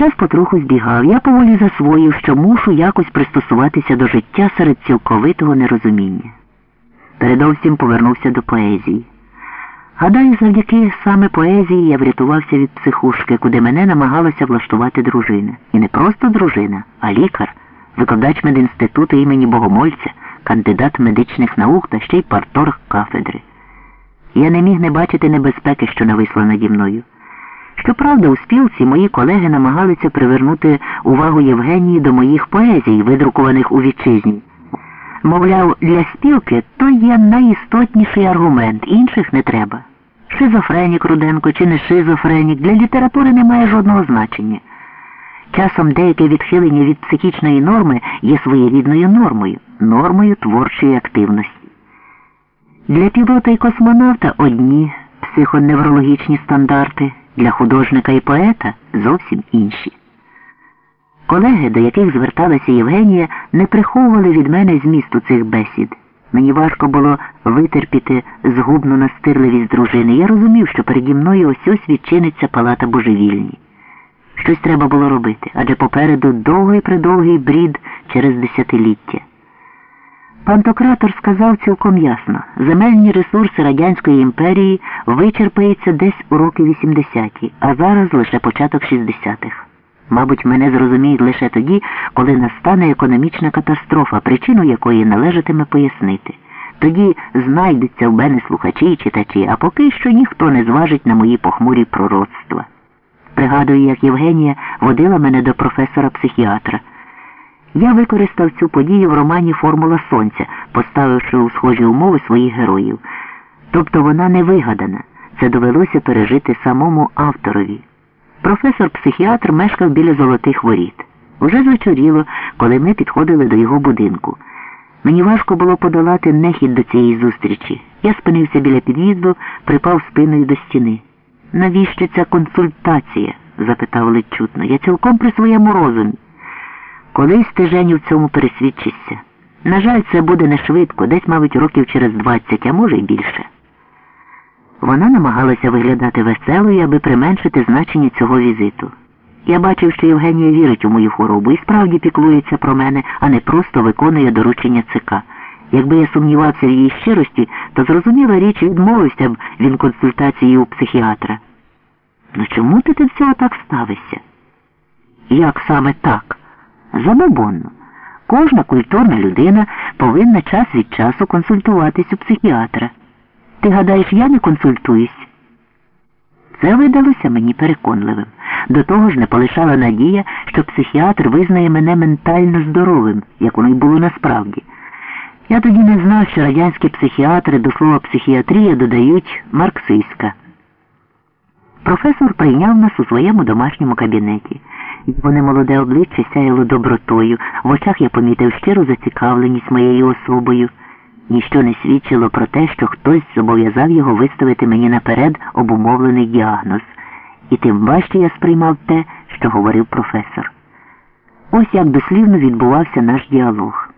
Час потроху збігав. Я поволі засвоїв, що мушу якось пристосуватися до життя серед цілковитого нерозуміння. Передовсім повернувся до поезії. Гадаю, завдяки саме поезії я врятувався від психушки, куди мене намагалася влаштувати дружина. І не просто дружина, а лікар, викладач медінституту імені Богомольця, кандидат медичних наук та ще й парторг кафедри. Я не міг не бачити небезпеки, що нависла наді мною. Щоправда, у спілці мої колеги намагалися привернути увагу Євгенії до моїх поезій, видрукованих у вітчизні. Мовляв, для спілки то є найістотніший аргумент, інших не треба. Шизофренік Руденко чи не шизофренік для літератури не має жодного значення. Часом деяке відхилення від психічної норми є своєрідною нормою, нормою творчої активності. Для пілота і космонавта одні психоневрологічні стандарти, для художника і поета зовсім інші. Колеги, до яких зверталася Євгенія, не приховували від мене змісту цих бесід. Мені важко було витерпіти згубну настирливість дружини. Я розумів, що переді мною ось ось відчиниться палата божевільні. Щось треба було робити, адже попереду довгий придовгий брід через десятиліття. Пантократор сказав цілком ясно, земельні ресурси Радянської імперії вичерпаються десь у роки 80-ті, а зараз лише початок 60-х. Мабуть, мене зрозуміють лише тоді, коли настане економічна катастрофа, причину якої належатиме пояснити. Тоді знайдуться в мене слухачі і читачі, а поки що ніхто не зважить на мої похмурі пророцтва. Пригадую, як Євгенія водила мене до професора-психіатра. Я використав цю подію в романі Формула Сонця, поставивши у схожі умови своїх героїв. Тобто вона не вигадана, це довелося пережити самому авторові. Професор-психіатр мешкав біля золотих воріт. Уже звечоріло, коли ми підходили до його будинку. Мені важко було подолати нехід до цієї зустрічі. Я спинився біля під'їзду, припав спиною до стіни. Навіщо ця консультація? запитав ледь чутно. Я цілком при своєму розумі. Колись ти Женю в цьому пересвідчишся. На жаль, це буде не швидко, десь, мабуть, років через двадцять, а може й більше. Вона намагалася виглядати веселою, аби применшити значення цього візиту. Я бачив, що Євгенія вірить у мою хворобу і справді піклується про мене, а не просто виконує доручення ЦК. Якби я сумнівався в її щирості, то зрозуміла річ відмовився б він консультації у психіатра. Ну чому ти до цього так ставишся? Як саме так? Забобонно. Кожна культурна людина повинна час від часу консультуватись у психіатра. Ти гадаєш, я не консультуюсь? Це видалося мені переконливим. До того ж не полишала надія, що психіатр визнає мене ментально здоровим, як воно й було насправді. Я тоді не знав, що радянські психіатри до слова психіатрія додають марксистська. Професор прийняв нас у своєму домашньому кабінеті. Його немолоде обличчя сяяло добротою, в очах я помітив щиру зацікавленість моєю особою. Ніщо не свідчило про те, що хтось зобов'язав його виставити мені наперед обумовлений діагноз, і тим важче я сприймав те, що говорив професор. Ось як дослівно відбувався наш діалог.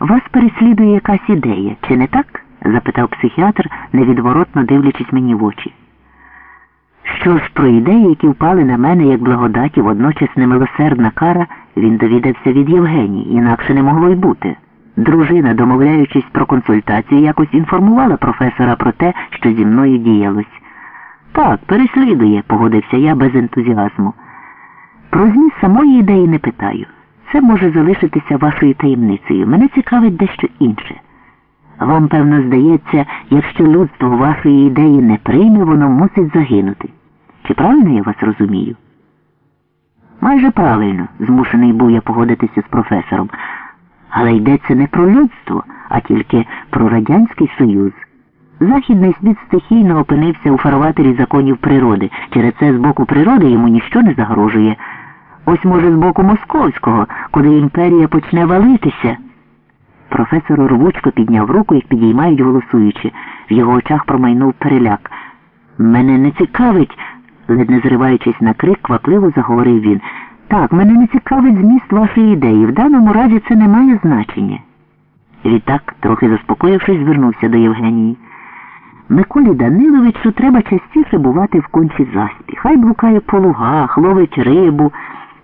Вас переслідує якась ідея, чи не так? запитав психіатр, невідворотно дивлячись мені в очі. Що про ідеї, які впали на мене як благодаті, водночас немилосердна кара, він довідався від Євгенії, інакше не могло й бути. Дружина, домовляючись про консультацію, якось інформувала професора про те, що зі мною діялось. Так, переслідує, погодився я без ентузіазму. Про зміст самої ідеї не питаю. Це може залишитися вашою таємницею. Мене цікавить дещо інше. Вам, певно, здається, якщо людство вашої ідеї не прийме, воно мусить загинути. Чи правильно я вас розумію? Майже правильно, змушений був я погодитися з професором. Але йдеться не про людство, а тільки про Радянський Союз. Західний світ стихійно опинився у фарватері законів природи. Через це з боку природи йому ніщо не загрожує. Ось, може, з боку московського, коли імперія почне валитися. Професор рвучко підняв руку, як підіймають голосуючи. В його очах промайнув переляк. Мене не цікавить, ледь не зриваючись на крик, квапливо заговорив він. Так, мене не цікавить зміст вашої ідеї. В даному разі це не має значення. Відтак, трохи заспокоївшись, звернувся до Євгенії. Миколі Даниловичу треба частіше бувати в кончі заспі. Хай блукає по лугах, ловить рибу.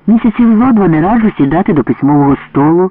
Місяців зо два не раджу сідати до письмового столу.